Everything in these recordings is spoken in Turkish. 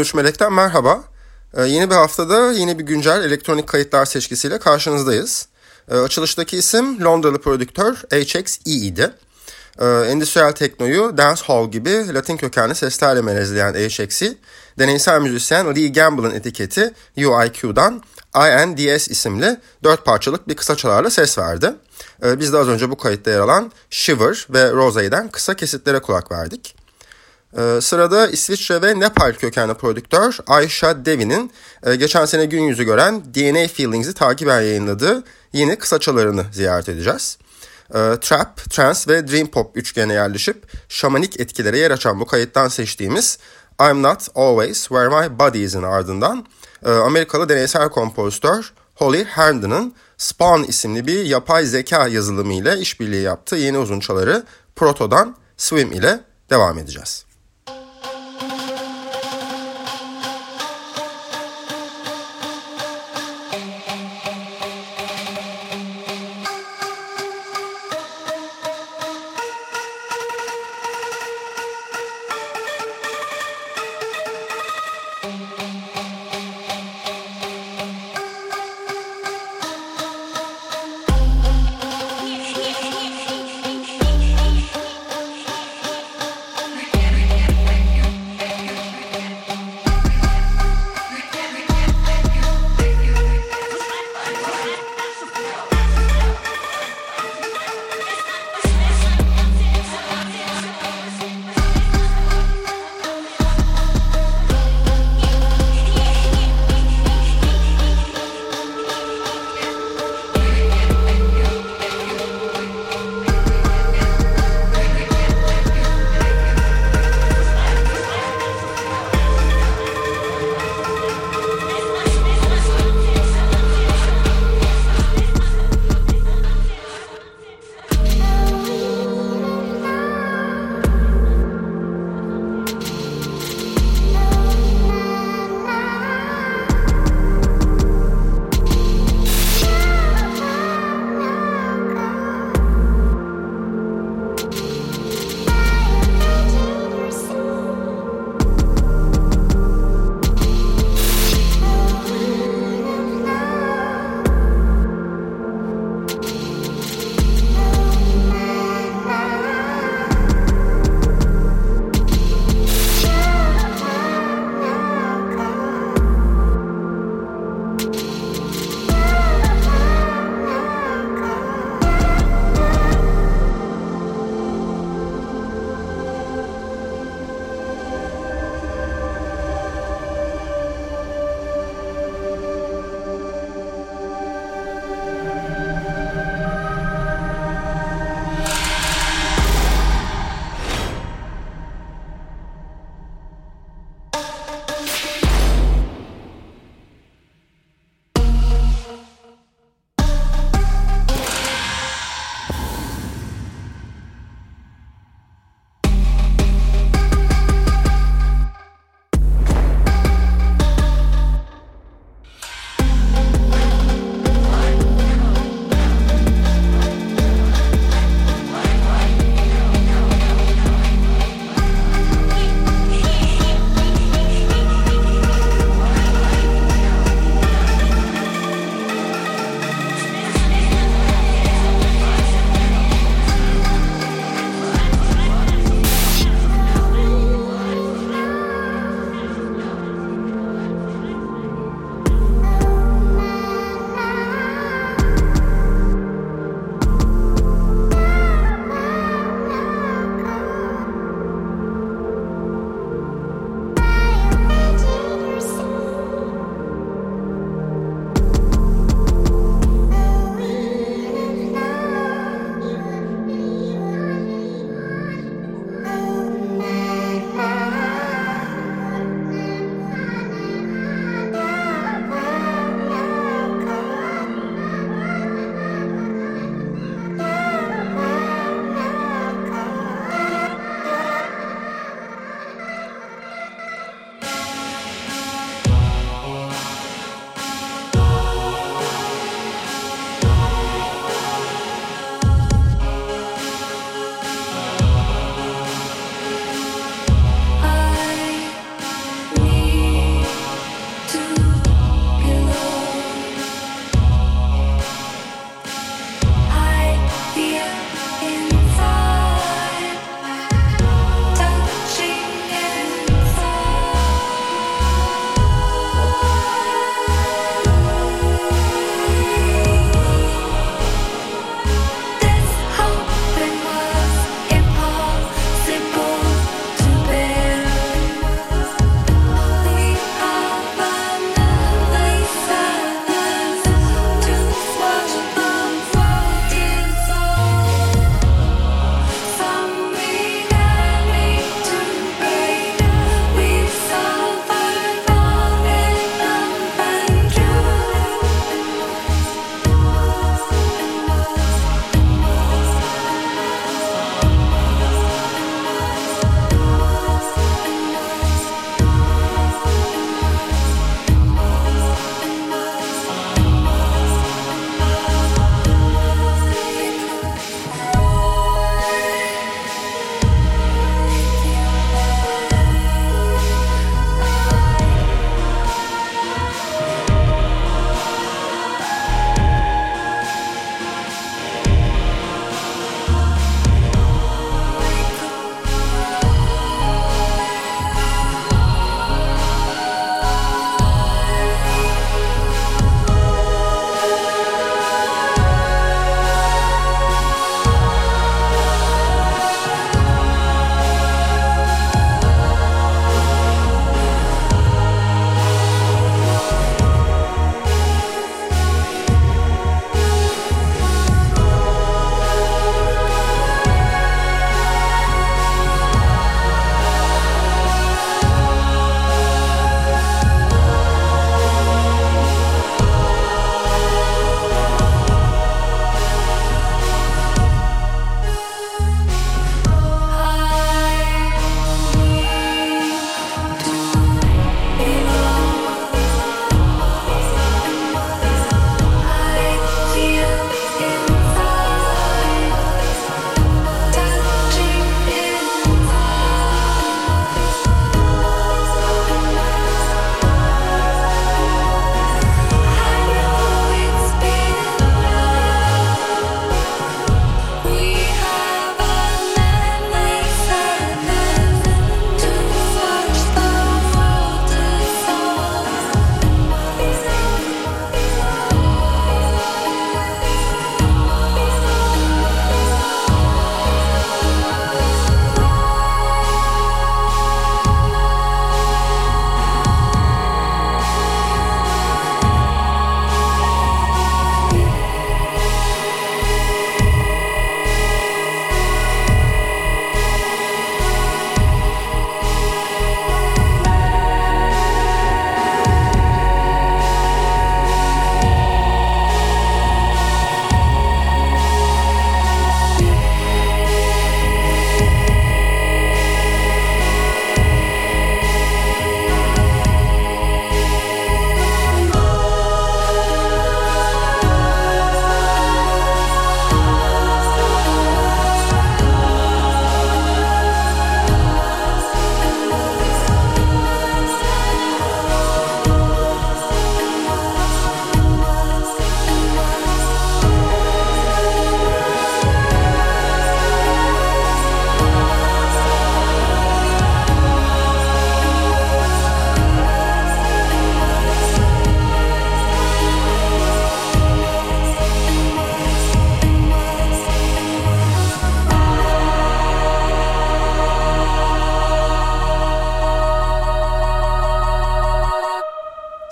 13 Melek'ten merhaba. Ee, yeni bir haftada yeni bir güncel elektronik kayıtlar seçkisiyle karşınızdayız. Ee, açılıştaki isim Londralı prodüktör HXE idi. Ee, endüstriyel teknoyu dance hall gibi Latin kökenli seslerle melezleyen HXE, deneysel müzisyen Lee Gamble'ın etiketi UIQ'dan INDS isimli dört parçalık bir kısa çalarla ses verdi. Ee, biz de az önce bu kayıtta yer alan Shiver ve Rose'den kısa kesitlere kulak verdik. Ee, sırada İsviçre ve Nepal kökenli prodüktör Ayşe Devi'nin e, geçen sene gün yüzü gören DNA Feelings'i takiben yayınladığı yeni kısaçalarını ziyaret edeceğiz. Ee, trap, trance ve dream pop üçgene yerleşip şamanik etkilere yer açan bu kayıttan seçtiğimiz I'm Not Always Where My Body Is'in ardından e, Amerikalı deneysel kompozitör Holly Herndon'ın Spawn isimli bir yapay zeka yazılımı ile işbirliği yaptığı yeni uzunçaları Proto'dan Swim ile devam edeceğiz.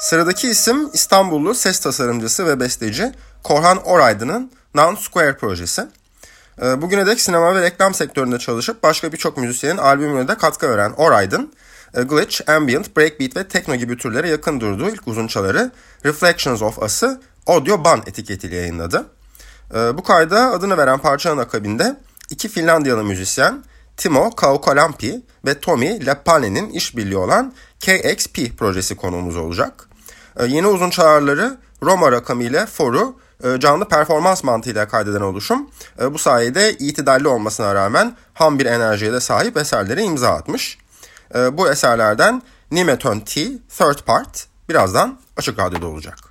Sıradaki isim İstanbullu ses tasarımcısı ve besteci Korhan Oraydın'ın Non Square projesi. Ee, bugüne dek sinema ve reklam sektöründe çalışıp başka birçok müzisyenin albümüne de katkı veren Oraydın, e, glitch, ambient, breakbeat ve techno gibi türlere yakın durduğu ilk uzunçaları Reflections of Us'ı Audio Ban etiketiyle yayınladı. Ee, bu kayda adını veren parçanın akabinde iki Finlandiyalı müzisyen Timo Kaukolampi ve Tommy Leppane'nin işbirliği olan KXP projesi konuğumuz olacak. Ee, yeni uzun çağrıları Roma rakamı ile For'u e, canlı performans mantığıyla kaydeden oluşum e, bu sayede itidalli olmasına rağmen ham bir enerjiye de sahip eserlere imza atmış. E, bu eserlerden Nimeton T Third Part birazdan Açık Radyo'da olacak.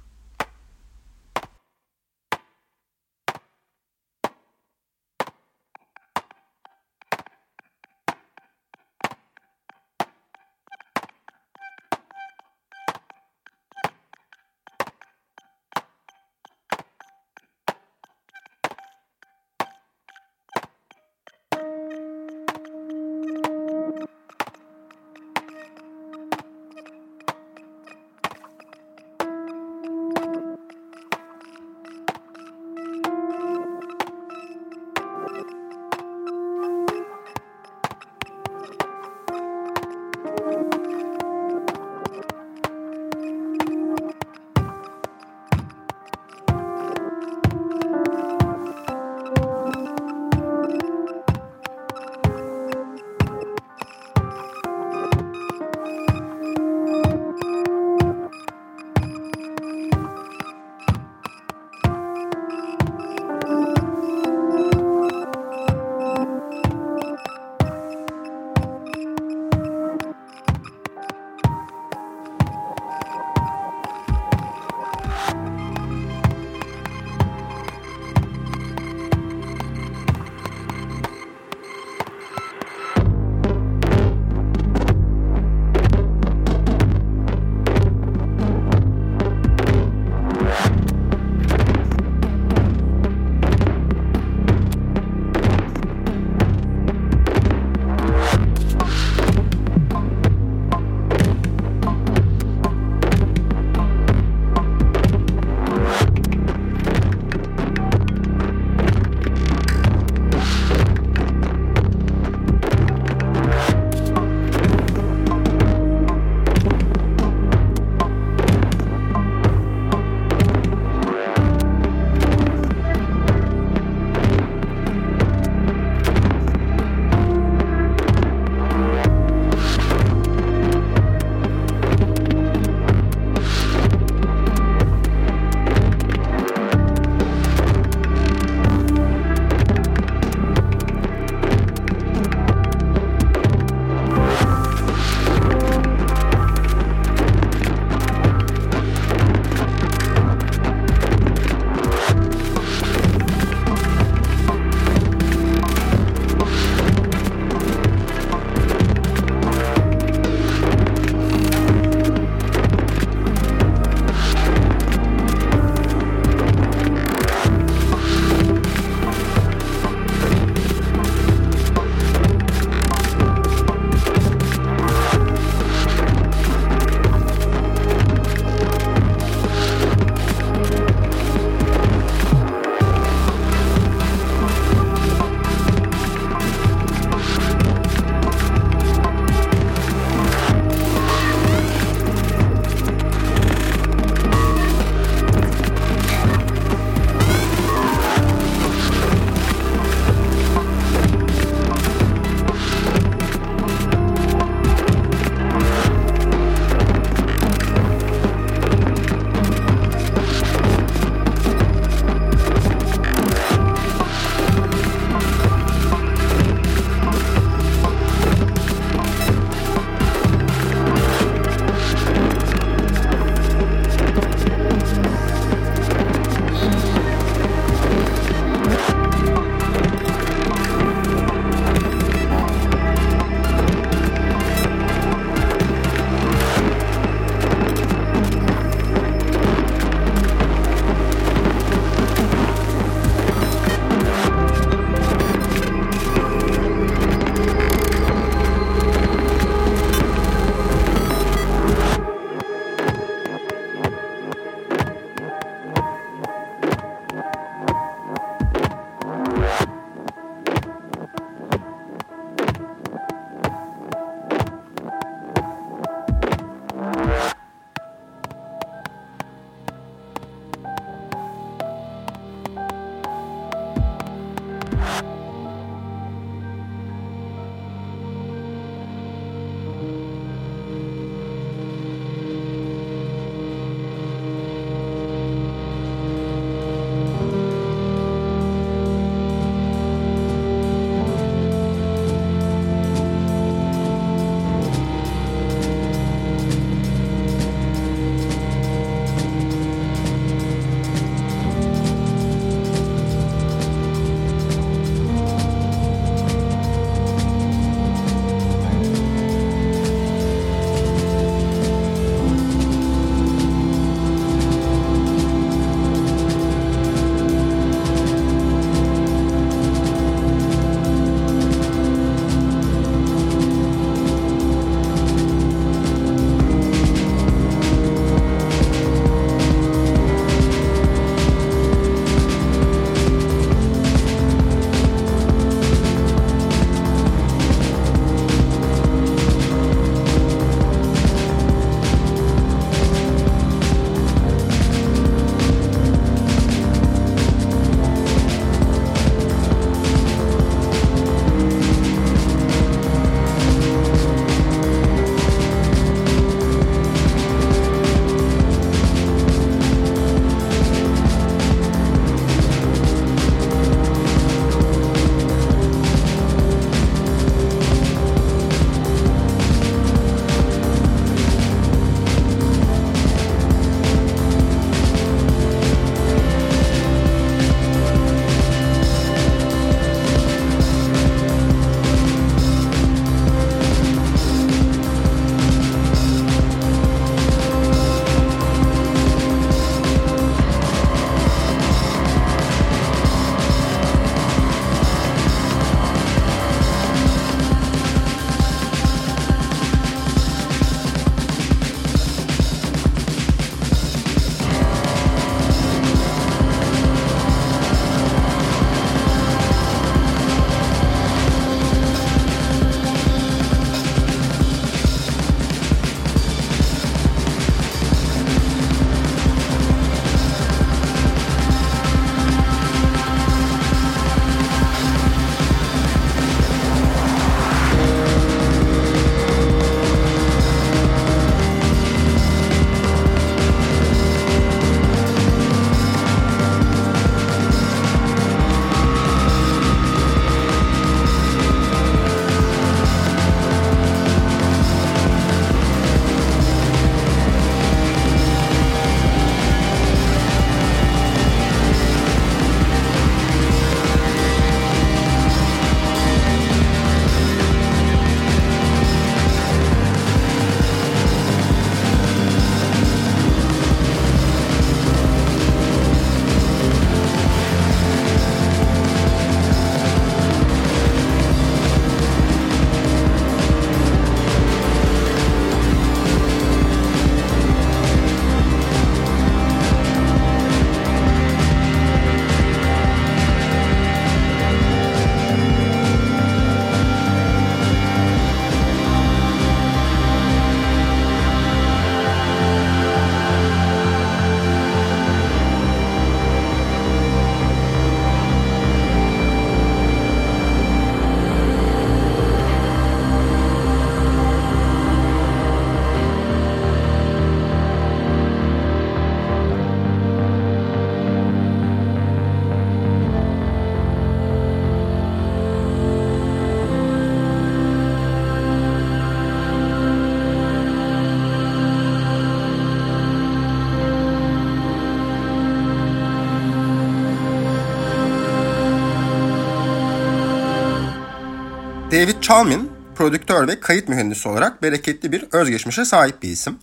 David Chalmin, prodüktör ve kayıt mühendisi olarak bereketli bir özgeçmişe sahip bir isim.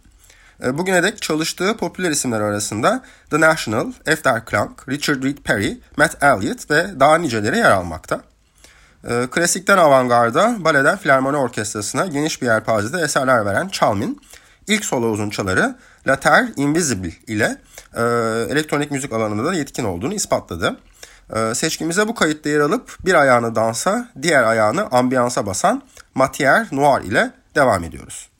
E, bugüne dek çalıştığı popüler isimler arasında The National, F. Clark, Richard Reed Perry, Matt Elliott ve daha niceleri yer almakta. E, klasikten avantgarda, baleden filarmoni orkestrasına geniş bir yelpazede eserler veren Chalmin, ilk solo uzunçaları La Terre Invisible ile e, elektronik müzik alanında da yetkin olduğunu ispatladı. E, seçkimize bu kayıtta yer alıp bir ayağını dansa, diğer ayağını ambiyansa basan Matière Noir ile devam ediyoruz.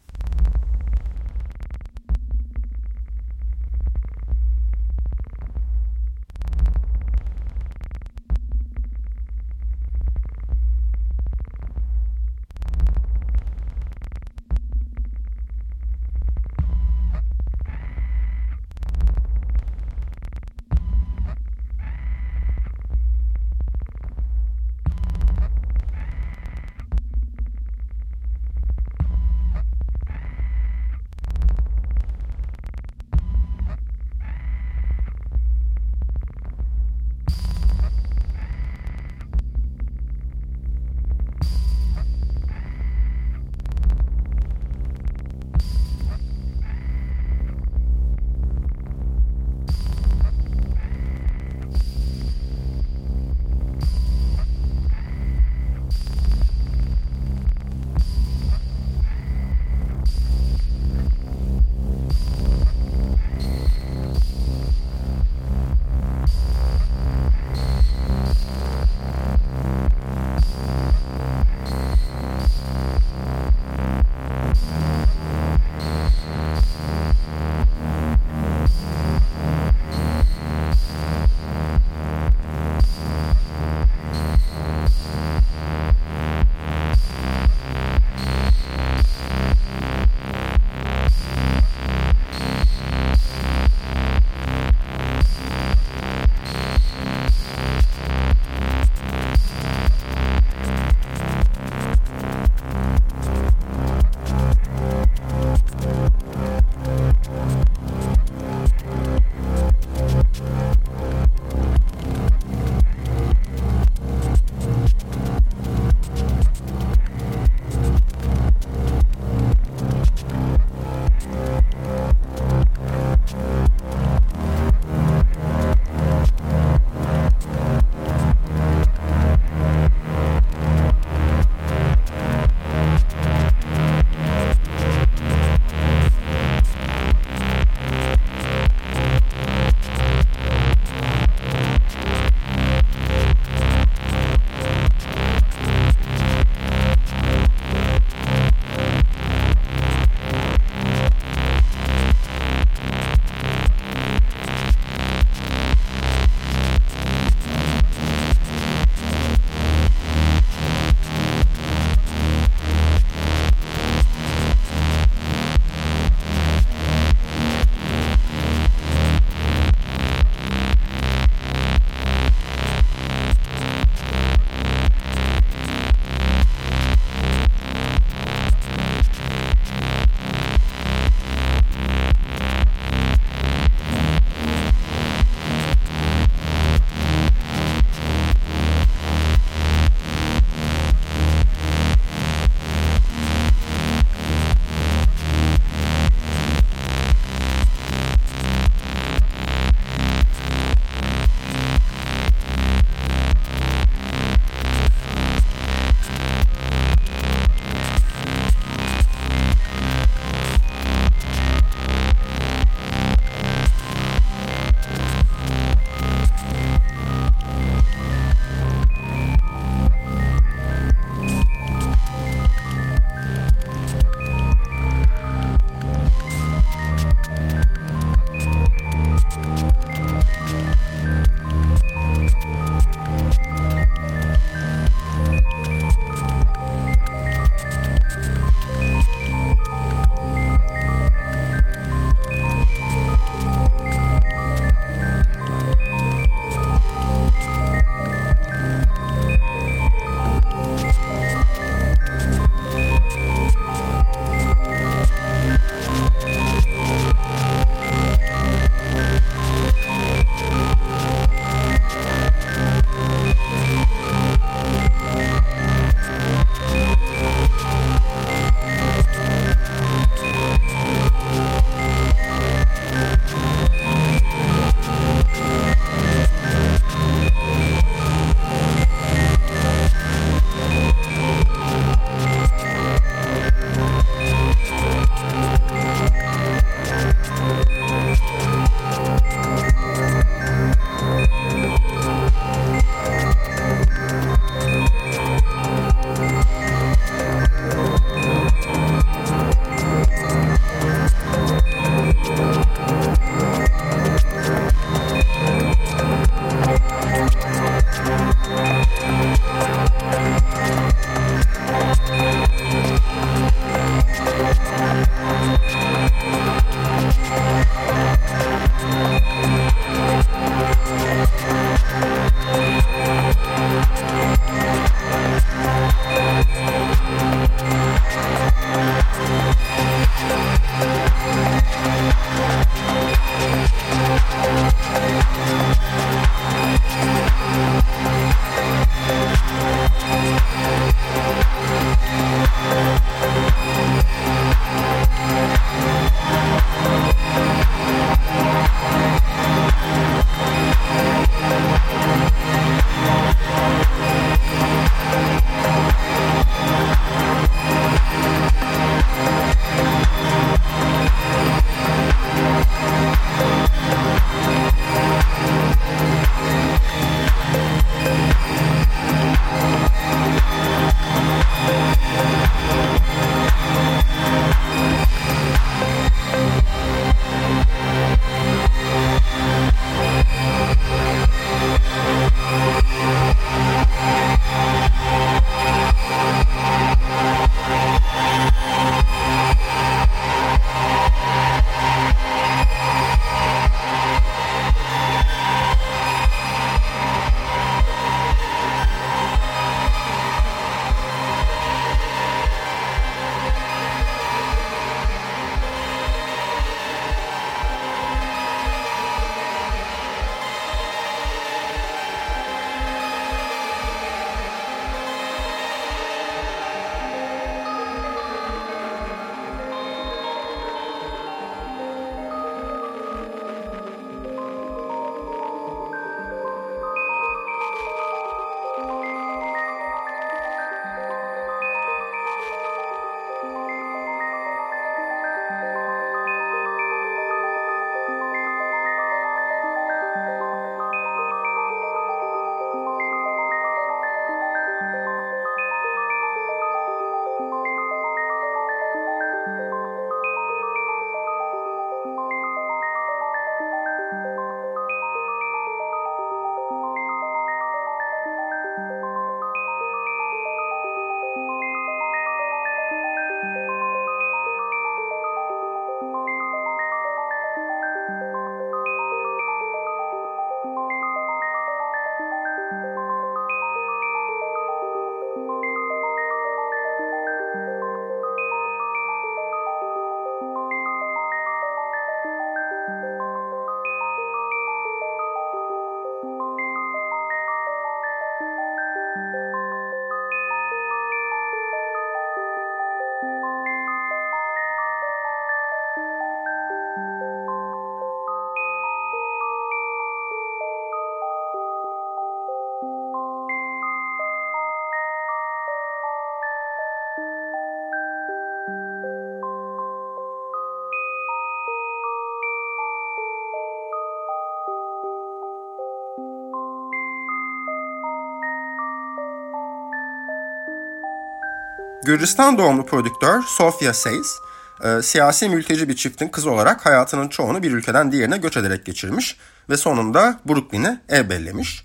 Gürcistan doğumlu prodüktör Sofia Says, e, siyasi mülteci bir çiftin kızı olarak hayatının çoğunu bir ülkeden diğerine göç ederek geçirmiş ve sonunda Brooklyn'e ev bellemiş.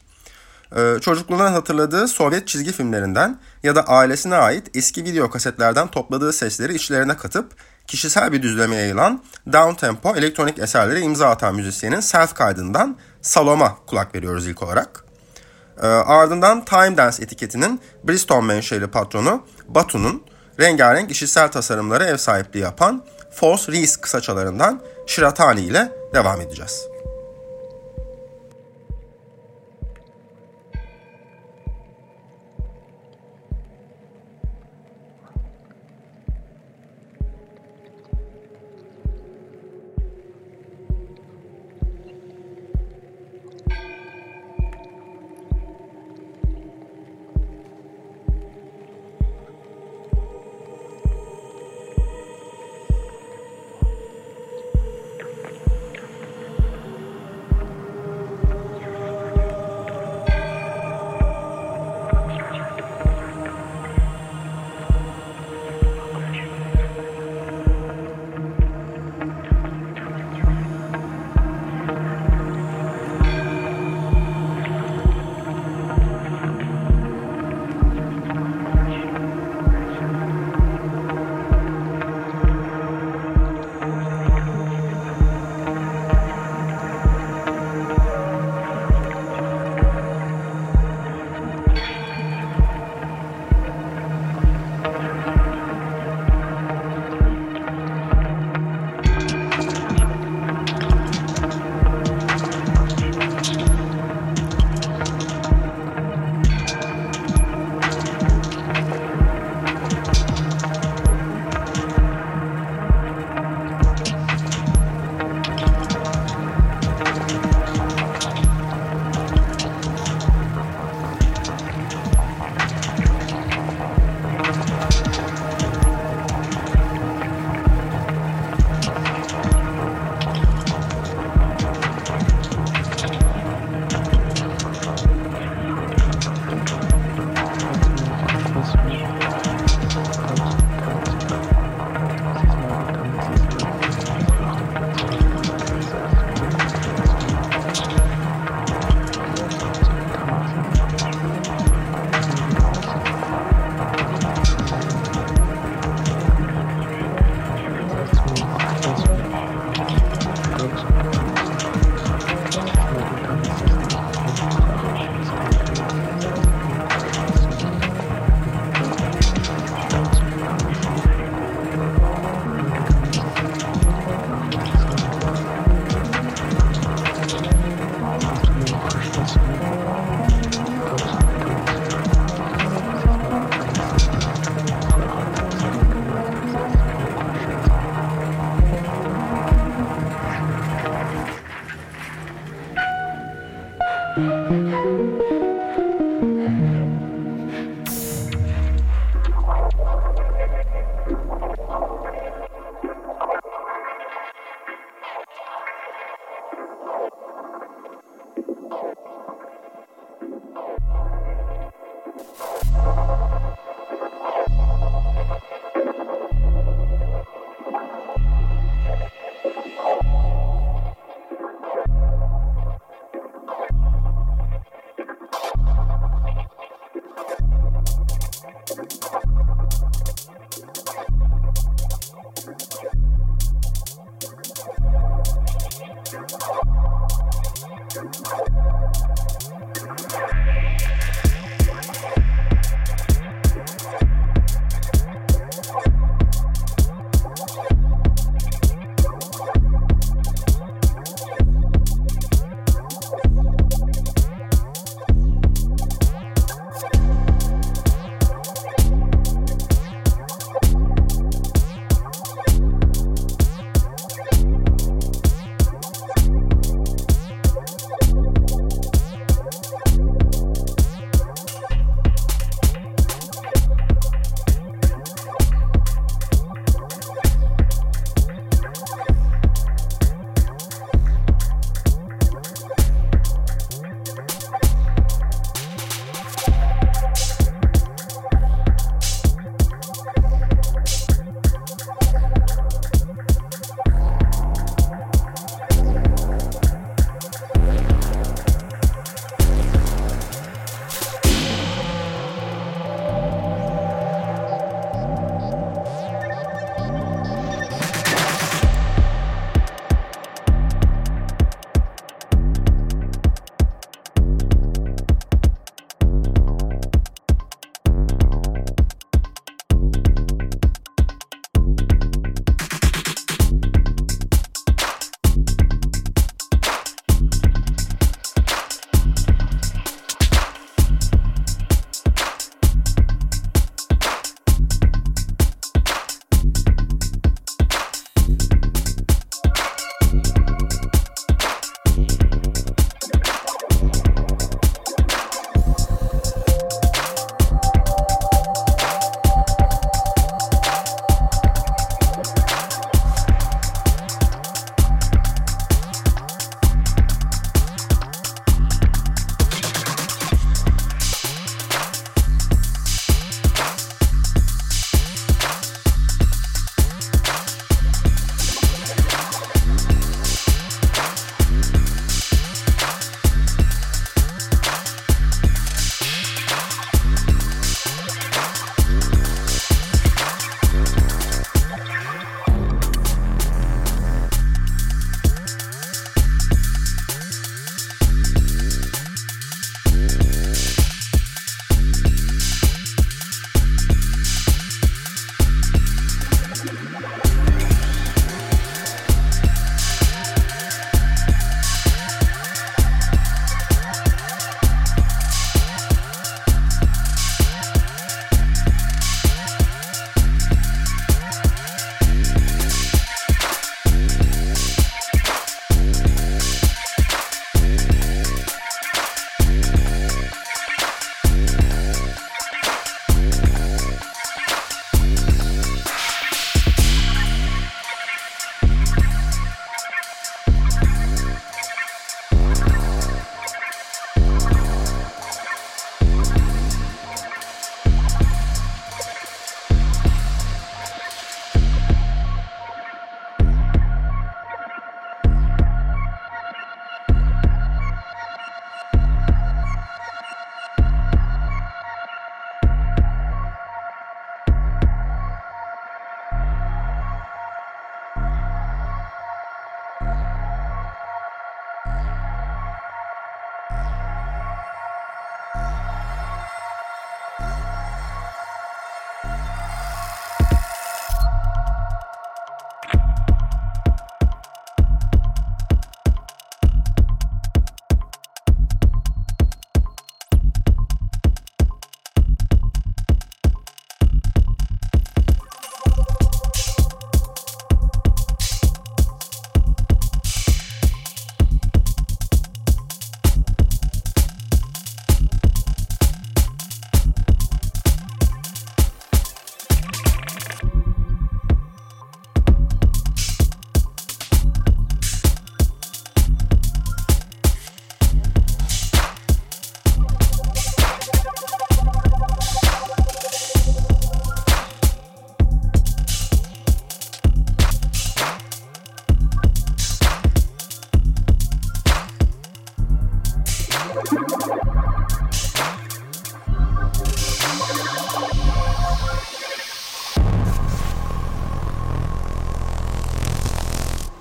E, çocukluğundan hatırladığı Sovyet çizgi filmlerinden ya da ailesine ait eski video kasetlerden topladığı sesleri içlerine katıp kişisel bir düzleme yayılan down tempo elektronik eserlere imza atan müzisyenin self kaydından Salom'a kulak veriyoruz ilk olarak. E, ardından Time Dance etiketinin Bristol menşeli patronu Batu'nun rengarenk işitsel tasarımlara ev sahipliği yapan False Reese kısaçalarından Shiratani ile devam edeceğiz.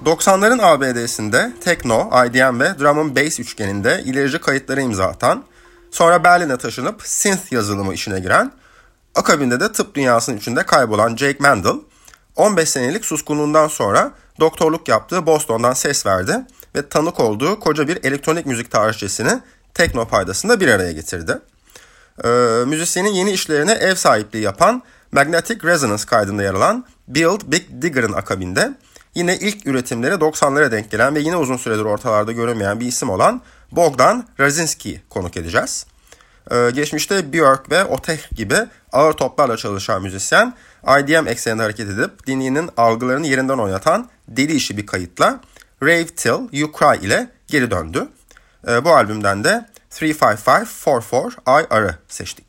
90'ların ABD'sinde tekno, IDM ve drum and bass üçgeninde ilerici kayıtları imza atan, sonra Berlin'e taşınıp synth yazılımı işine giren, akabinde de tıp dünyasının içinde kaybolan Jake Mandel, 15 senelik suskunluğundan sonra doktorluk yaptığı Boston'dan ses verdi ve tanık olduğu koca bir elektronik müzik tarihçesini tekno paydasında bir araya getirdi. Ee, müzisyenin yeni işlerine ev sahipliği yapan Magnetic Resonance kaydında yer alan Build Big Digger'ın akabinde yine ilk üretimleri 90'lara denk gelen ve yine uzun süredir ortalarda görünmeyen bir isim olan Bogdan Razinski konuk edeceğiz. Ee, geçmişte Björk ve Oteh gibi ağır toplarla çalışan müzisyen IDM ekseninde hareket edip dinleyinin algılarını yerinden oynatan deli işi bir kayıtla Rave Till You Cry ile geri döndü. Ee, bu albümden de 35544 IR'ı seçtik.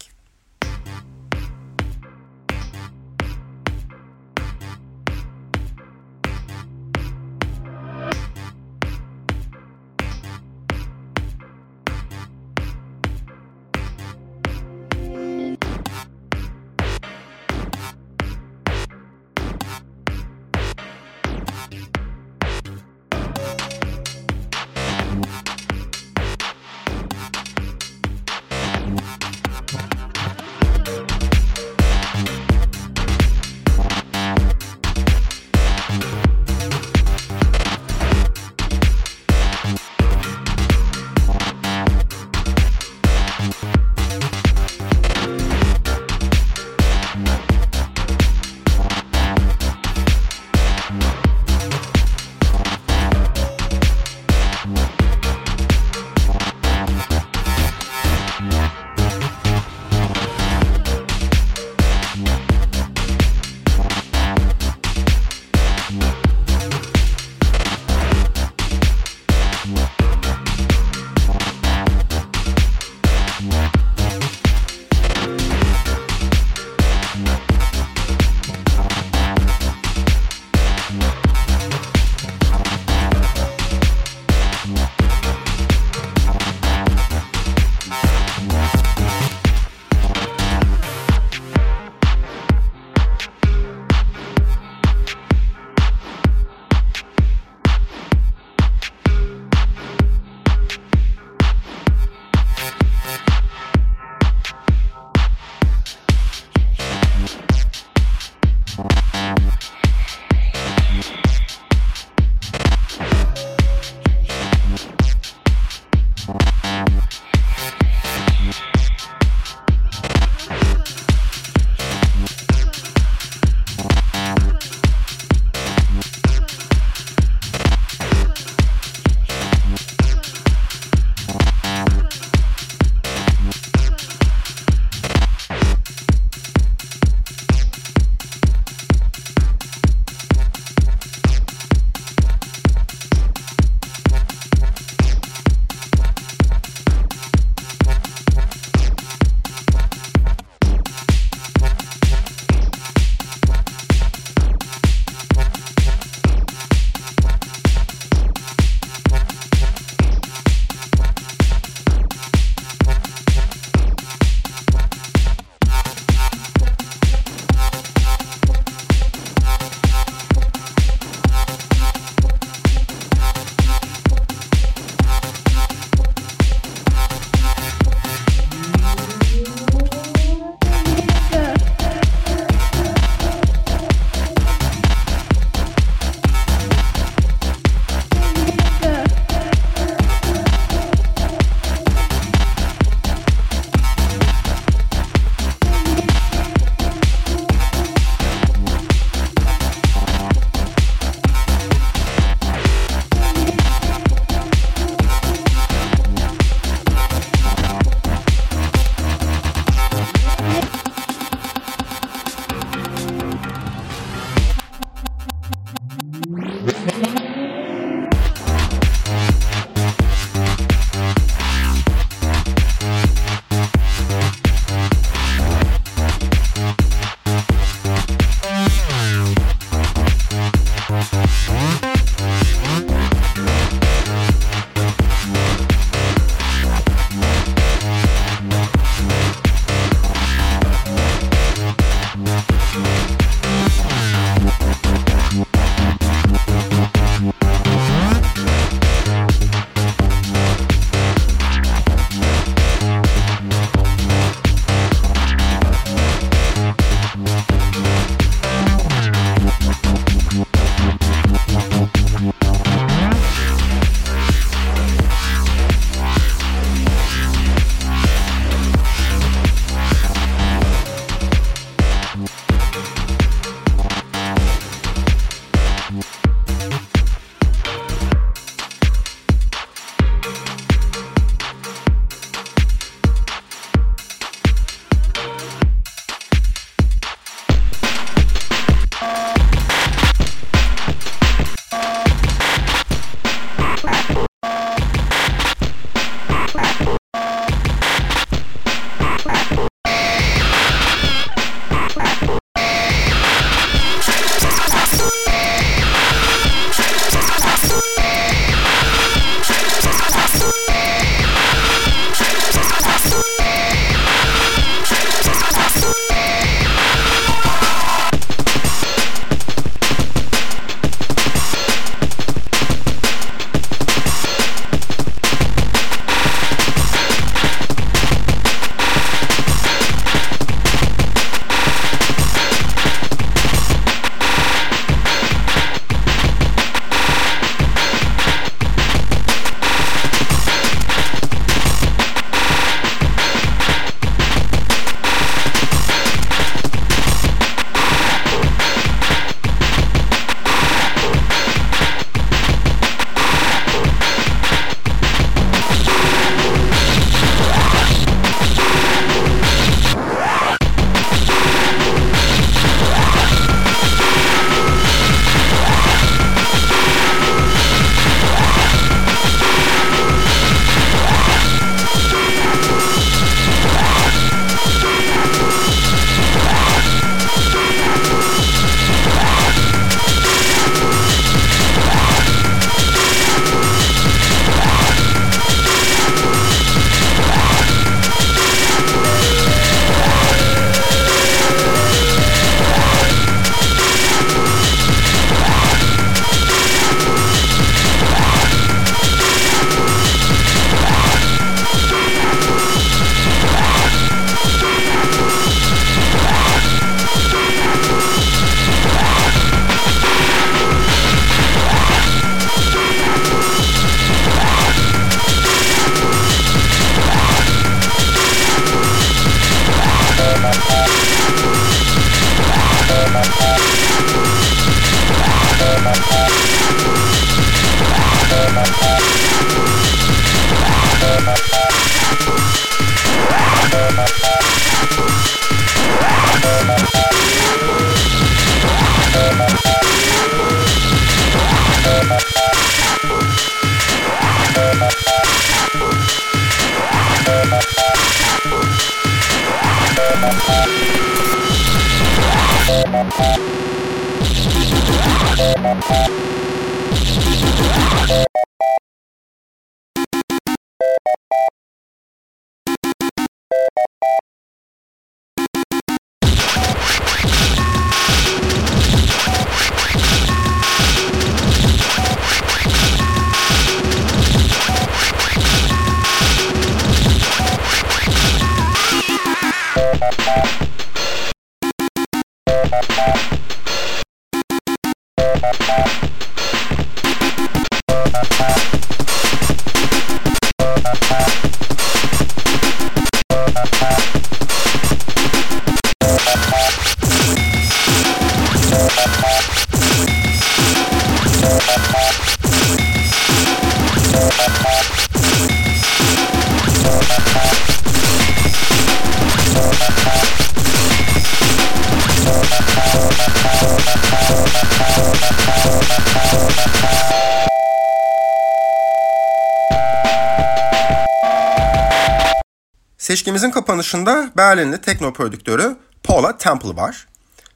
Kapanışında Berlinli tekno prodüktörü Paula Temple var.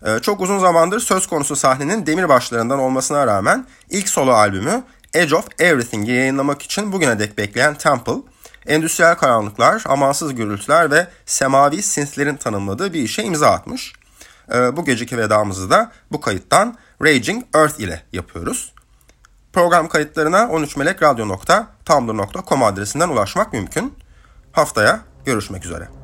Ee, çok uzun zamandır söz konusu sahnenin demir başlarından olmasına rağmen ilk solo albümü Edge of Everything'i yayınlamak için bugüne dek bekleyen Temple, endüstriyel karanlıklar, amansız gürültüler ve semavi synthlerin tanımladığı bir işe imza atmış. Ee, bu geceki vedamızı da bu kayıttan Raging Earth ile yapıyoruz. Program kayıtlarına 13melekradyo.tumblr.com adresinden ulaşmak mümkün. Haftaya görüşmek üzere.